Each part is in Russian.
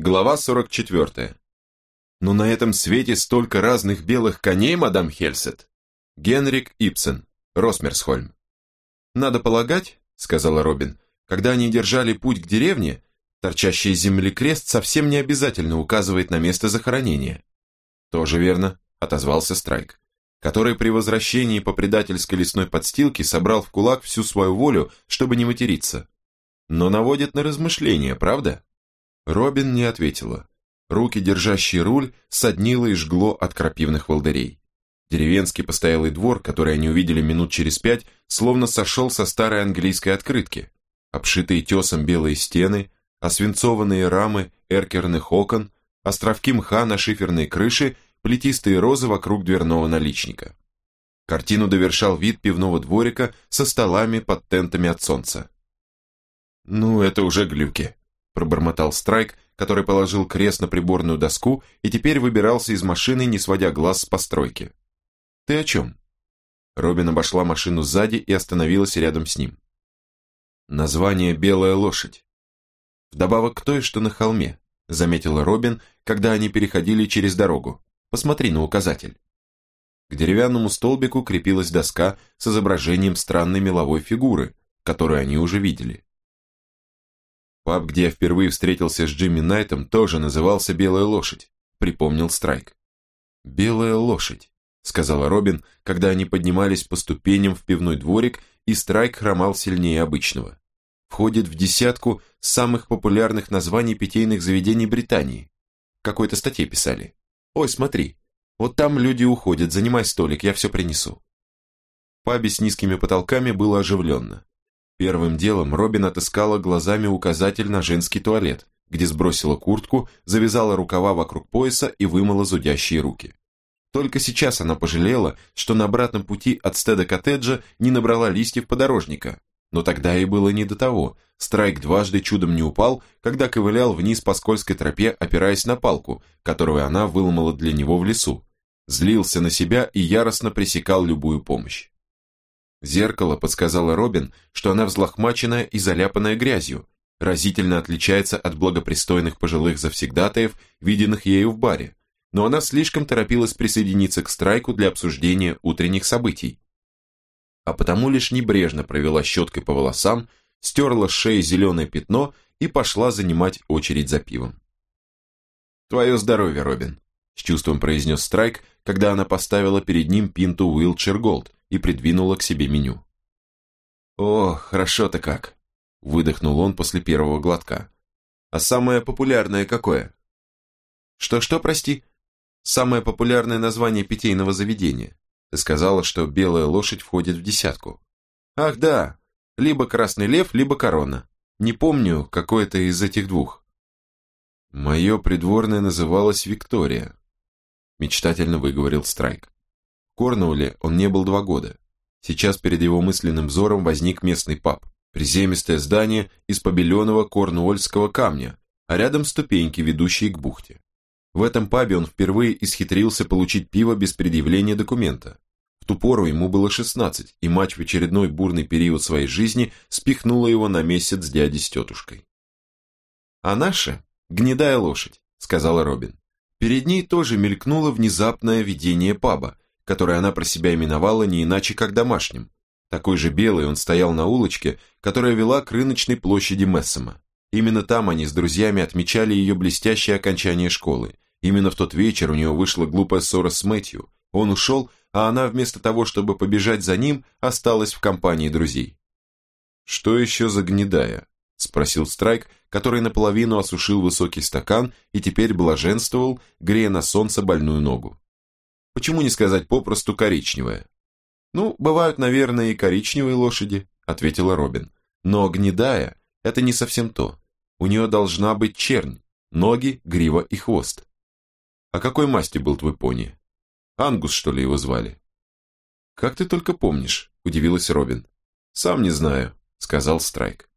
Глава 44. Но на этом свете столько разных белых коней, мадам Хельсет. Генрик Ипсен, Росмерсхольм. Надо полагать, сказала Робин, когда они держали путь к деревне, торчащий земли крест совсем не обязательно указывает на место захоронения. Тоже верно, отозвался Страйк, который при возвращении по предательской лесной подстилке собрал в кулак всю свою волю, чтобы не материться. Но наводит на размышления, правда? Робин не ответила. Руки, держащие руль, соднило и жгло от крапивных волдырей. Деревенский постоялый двор, который они увидели минут через пять, словно сошел со старой английской открытки. Обшитые тесом белые стены, освинцованные рамы эркерных окон, островки мха на шиферной крыше, плетистые розы вокруг дверного наличника. Картину довершал вид пивного дворика со столами под тентами от солнца. «Ну, это уже глюки», пробормотал Страйк, который положил крест на приборную доску и теперь выбирался из машины, не сводя глаз с постройки. «Ты о чем?» Робин обошла машину сзади и остановилась рядом с ним. Название «Белая лошадь». Вдобавок к той, что на холме, заметила Робин, когда они переходили через дорогу. Посмотри на указатель. К деревянному столбику крепилась доска с изображением странной меловой фигуры, которую они уже видели. Паб, где я впервые встретился с Джимми Найтом, тоже назывался «Белая лошадь», припомнил Страйк. «Белая лошадь», сказала Робин, когда они поднимались по ступеням в пивной дворик, и Страйк хромал сильнее обычного. Входит в десятку самых популярных названий питейных заведений Британии. В какой-то статье писали. «Ой, смотри, вот там люди уходят, занимай столик, я все принесу». В пабе с низкими потолками было оживленно. Первым делом Робин отыскала глазами указатель на женский туалет, где сбросила куртку, завязала рукава вокруг пояса и вымыла зудящие руки. Только сейчас она пожалела, что на обратном пути от стеда коттеджа не набрала листьев подорожника. Но тогда ей было не до того. Страйк дважды чудом не упал, когда ковылял вниз по скользкой тропе, опираясь на палку, которую она выломала для него в лесу. Злился на себя и яростно пресекал любую помощь. Зеркало подсказало Робин, что она взлохмаченная и заляпанная грязью, разительно отличается от благопристойных пожилых завсегдатаев, виденных ею в баре, но она слишком торопилась присоединиться к страйку для обсуждения утренних событий. А потому лишь небрежно провела щеткой по волосам, стерла с шеи зеленое пятно и пошла занимать очередь за пивом. «Твое здоровье, Робин», – с чувством произнес Страйк, когда она поставила перед ним пинту Уилчер Голд, и придвинула к себе меню. «О, хорошо-то как!» – выдохнул он после первого глотка. «А самое популярное какое?» «Что-что, прости?» «Самое популярное название питейного заведения. Ты сказала, что белая лошадь входит в десятку». «Ах, да! Либо Красный Лев, либо Корона. Не помню, какое это из этих двух». «Мое придворное называлось Виктория», – мечтательно выговорил Страйк. Корнуолле он не был два года. Сейчас перед его мысленным взором возник местный паб. Приземистое здание из побеленного корнуольского камня, а рядом ступеньки, ведущие к бухте. В этом пабе он впервые исхитрился получить пиво без предъявления документа. В ту пору ему было 16, и мать в очередной бурный период своей жизни спихнула его на месяц дяди с тетушкой. «А наша – гнедая лошадь», – сказала Робин. Перед ней тоже мелькнуло внезапное видение паба, который она про себя именовала не иначе, как домашним. Такой же белый он стоял на улочке, которая вела к рыночной площади Мессома. Именно там они с друзьями отмечали ее блестящее окончание школы. Именно в тот вечер у нее вышла глупая ссора с Мэтью. Он ушел, а она вместо того, чтобы побежать за ним, осталась в компании друзей. «Что еще за гнедая?» – спросил Страйк, который наполовину осушил высокий стакан и теперь блаженствовал, грея на солнце больную ногу. Почему не сказать попросту коричневая? Ну, бывают, наверное, и коричневые лошади, ответила Робин. Но гнедая – это не совсем то. У нее должна быть чернь, ноги, грива и хвост. А какой масти был твой пони? Ангус, что ли, его звали? Как ты только помнишь, удивилась Робин. Сам не знаю, сказал Страйк.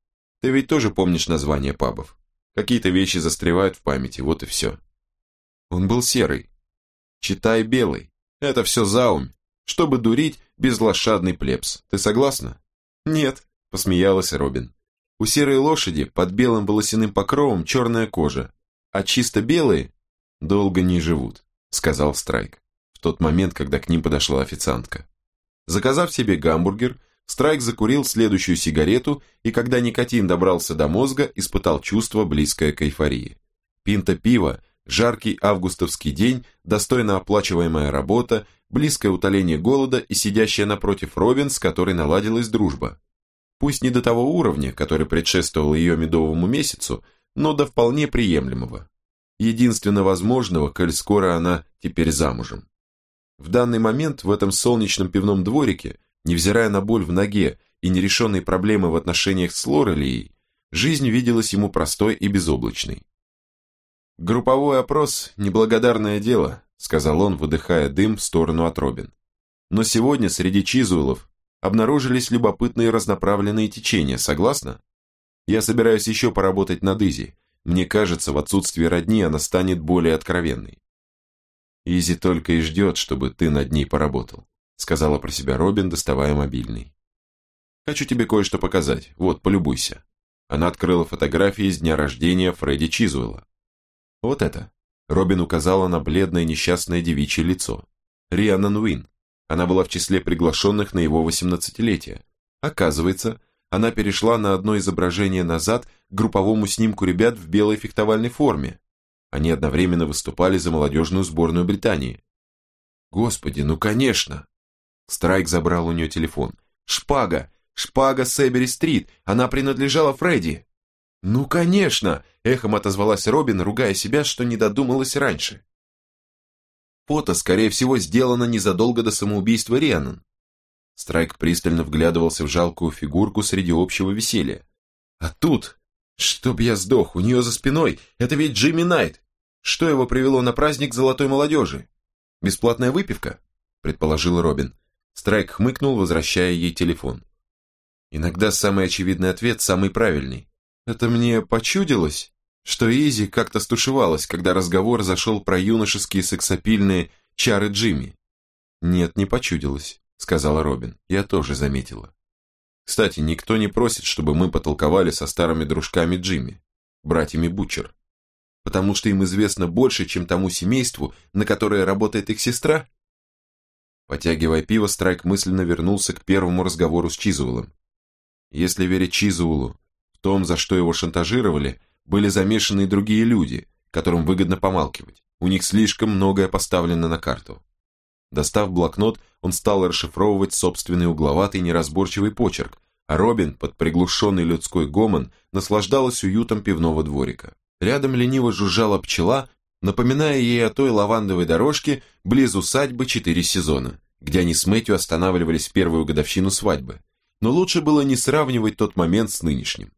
Ты ведь тоже помнишь название пабов. Какие-то вещи застревают в памяти, вот и все. Он был серый. Читай белый. Это все заумь, чтобы дурить безлошадный плебс. Ты согласна? Нет, посмеялась Робин. У серой лошади под белым волосяным покровом черная кожа. а чисто белые долго не живут, сказал Страйк, в тот момент, когда к ним подошла официантка. Заказав себе гамбургер, Страйк закурил следующую сигарету и, когда никотин добрался до мозга, испытал чувство, близкое к эйфории. Пинта пива, жаркий августовский день, достойно оплачиваемая работа, близкое утоление голода и сидящая напротив Робин, с которой наладилась дружба. Пусть не до того уровня, который предшествовал ее медовому месяцу, но до вполне приемлемого. Единственно возможного, коль скоро она теперь замужем. В данный момент в этом солнечном пивном дворике Невзирая на боль в ноге и нерешенные проблемы в отношениях с Лорелией, жизнь виделась ему простой и безоблачной. «Групповой опрос – неблагодарное дело», – сказал он, выдыхая дым в сторону от Робин. «Но сегодня среди Чизуэлов обнаружились любопытные разноправленные течения, согласна? Я собираюсь еще поработать над Изи. Мне кажется, в отсутствии родни она станет более откровенной. Изи только и ждет, чтобы ты над ней поработал сказала про себя Робин, доставая мобильный. «Хочу тебе кое-что показать. Вот, полюбуйся». Она открыла фотографии с дня рождения Фредди Чизуэлла. «Вот это». Робин указала на бледное несчастное девичье лицо. Рианнан Уин. Она была в числе приглашенных на его восемнадцатилетие. Оказывается, она перешла на одно изображение назад к групповому снимку ребят в белой фехтовальной форме. Они одновременно выступали за молодежную сборную Британии. Господи, ну конечно! Страйк забрал у нее телефон. «Шпага! Шпага с Эбери-стрит! Она принадлежала Фредди!» «Ну, конечно!» – эхом отозвалась Робин, ругая себя, что не додумалась раньше. Фото, скорее всего, сделано незадолго до самоубийства Рианон. Страйк пристально вглядывался в жалкую фигурку среди общего веселья. А тут, чтоб я сдох, у нее за спиной, это ведь Джимми Найт. Что его привело на праздник золотой молодежи? Бесплатная выпивка? Предположил Робин. Страйк хмыкнул, возвращая ей телефон. Иногда самый очевидный ответ самый правильный. Это мне почудилось, что Изи как-то стушевалась, когда разговор зашел про юношеские сексапильные чары Джимми. Нет, не почудилось, сказала Робин. Я тоже заметила. Кстати, никто не просит, чтобы мы потолковали со старыми дружками Джимми, братьями Бучер. Потому что им известно больше, чем тому семейству, на которое работает их сестра, Потягивая пиво, Страйк мысленно вернулся к первому разговору с Чизуэлом. Если верить Чизуэлу, том, за что его шантажировали, были замешаны и другие люди, которым выгодно помалкивать. У них слишком многое поставлено на карту. Достав блокнот, он стал расшифровывать собственный угловатый неразборчивый почерк, а Робин, под приглушенный людской гомон, наслаждалась уютом пивного дворика. Рядом лениво жужжала пчела, напоминая ей о той лавандовой дорожке близ усадьбы четыре сезона, где они с Мэтью останавливались в первую годовщину свадьбы. Но лучше было не сравнивать тот момент с нынешним.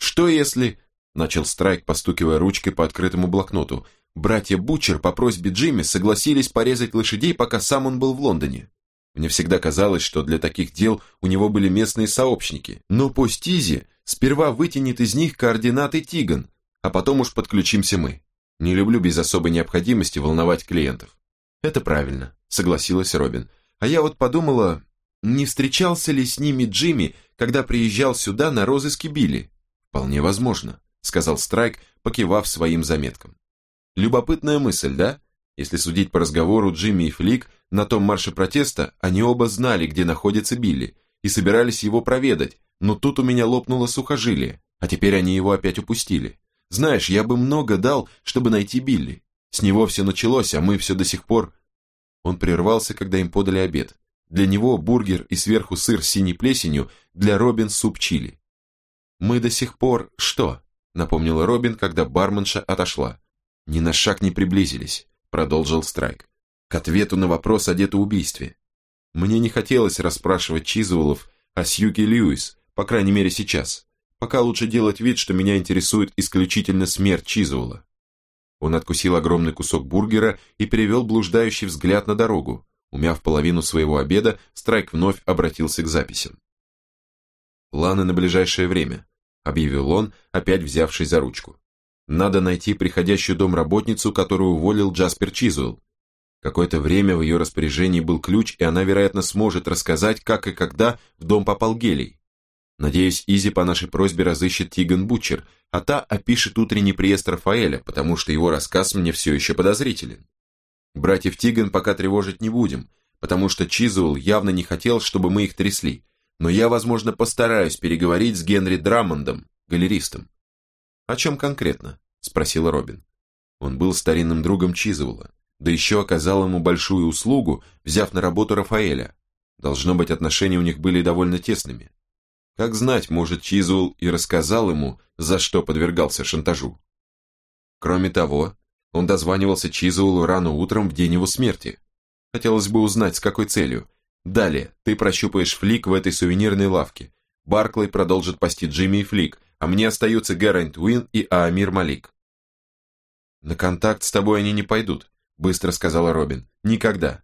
Что если, начал Страйк, постукивая ручкой по открытому блокноту, братья Бучер по просьбе Джимми согласились порезать лошадей, пока сам он был в Лондоне. Мне всегда казалось, что для таких дел у него были местные сообщники, но пусть Изи сперва вытянет из них координаты Тиган, а потом уж подключимся мы. Не люблю без особой необходимости волновать клиентов. Это правильно, согласилась Робин. А я вот подумала, не встречался ли с ними Джимми, когда приезжал сюда на розыске Билли? Вполне возможно, сказал Страйк, покивав своим заметкам. Любопытная мысль, да? Если судить по разговору Джимми и Флик, на том марше протеста они оба знали, где находится Билли, и собирались его проведать, но тут у меня лопнуло сухожилие, а теперь они его опять упустили. Знаешь, я бы много дал, чтобы найти Билли. С него все началось, а мы все до сих пор...» Он прервался, когда им подали обед. Для него бургер и сверху сыр с синей плесенью, для Робин суп чили. «Мы до сих пор что?» — напомнила Робин, когда барменша отошла. «Ни на шаг не приблизились», — продолжил Страйк. «К ответу на вопрос о детоубийстве. Мне не хотелось расспрашивать Чизуэлов о Сьюке Льюис, по крайней мере сейчас. Пока лучше делать вид, что меня интересует исключительно смерть Чизуэлла. Он откусил огромный кусок бургера и перевел блуждающий взгляд на дорогу. Умяв половину своего обеда, Страйк вновь обратился к записям. «Планы на ближайшее время», — объявил он, опять взявшись за ручку. «Надо найти приходящую домработницу, которую уволил Джаспер Чизуэлл. Какое-то время в ее распоряжении был ключ, и она, вероятно, сможет рассказать, как и когда в дом попал Гелий. Надеюсь, Изи по нашей просьбе разыщет Тиган Бутчер, а та опишет утренний приезд Рафаэля, потому что его рассказ мне все еще подозрителен. Братьев Тиган пока тревожить не будем, потому что Чизуэлл явно не хотел, чтобы мы их трясли, но я, возможно, постараюсь переговорить с Генри Драмондом, галеристом. «О чем конкретно?» – спросил Робин. Он был старинным другом Чизуэлла, да еще оказал ему большую услугу, взяв на работу Рафаэля. Должно быть, отношения у них были довольно тесными. Как знать, может, Чизуэлл и рассказал ему, за что подвергался шантажу. Кроме того, он дозванивался Чизуэллу рано утром в день его смерти. Хотелось бы узнать, с какой целью. Далее, ты прощупаешь Флик в этой сувенирной лавке. Барклey продолжит пасти Джимми и Флик, а мне остаются Гэрэнт Уин и Аамир Малик. «На контакт с тобой они не пойдут», — быстро сказала Робин. «Никогда».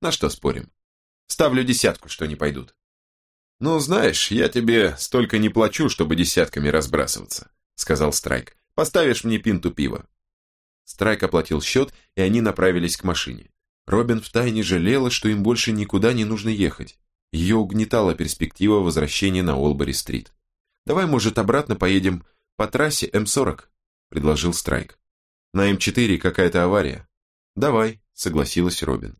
«На что спорим?» «Ставлю десятку, что не пойдут». «Ну, знаешь, я тебе столько не плачу, чтобы десятками разбрасываться», — сказал Страйк. «Поставишь мне пинту пива». Страйк оплатил счет, и они направились к машине. Робин втайне жалела, что им больше никуда не нужно ехать. Ее угнетала перспектива возвращения на Олбери-стрит. «Давай, может, обратно поедем по трассе М-40», — предложил Страйк. На М4 какая-то авария. Давай, согласилась Робин.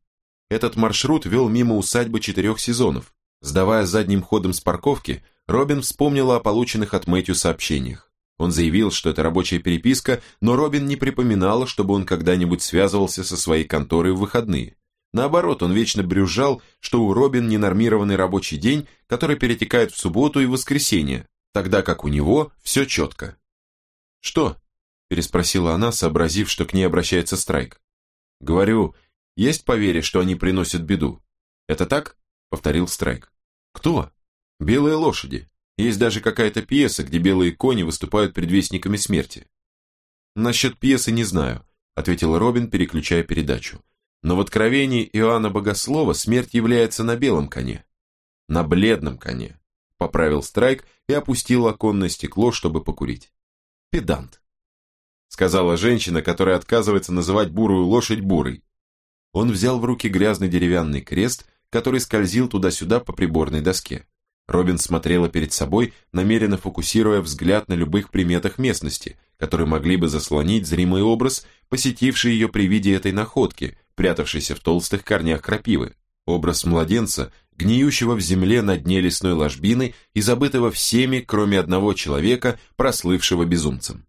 Этот маршрут вел мимо усадьбы четырех сезонов. Сдавая задним ходом с парковки, Робин вспомнила о полученных от Мэтью сообщениях. Он заявил, что это рабочая переписка, но Робин не припоминала, чтобы он когда-нибудь связывался со своей конторой в выходные. Наоборот, он вечно брюзжал, что у Робин ненормированный рабочий день, который перетекает в субботу и воскресенье, тогда как у него все четко. «Что?» переспросила она, сообразив, что к ней обращается Страйк. «Говорю, есть поверье, что они приносят беду?» «Это так?» — повторил Страйк. «Кто?» «Белые лошади. Есть даже какая-то пьеса, где белые кони выступают предвестниками смерти». «Насчет пьесы не знаю», — ответил Робин, переключая передачу. «Но в откровении Иоанна Богослова смерть является на белом коне». «На бледном коне», — поправил Страйк и опустил оконное стекло, чтобы покурить. «Педант» сказала женщина, которая отказывается называть бурую лошадь бурой. Он взял в руки грязный деревянный крест, который скользил туда-сюда по приборной доске. Робин смотрела перед собой, намеренно фокусируя взгляд на любых приметах местности, которые могли бы заслонить зримый образ, посетивший ее при виде этой находки, прятавшейся в толстых корнях крапивы. Образ младенца, гниющего в земле на дне лесной ложбины и забытого всеми, кроме одного человека, прослывшего безумцем.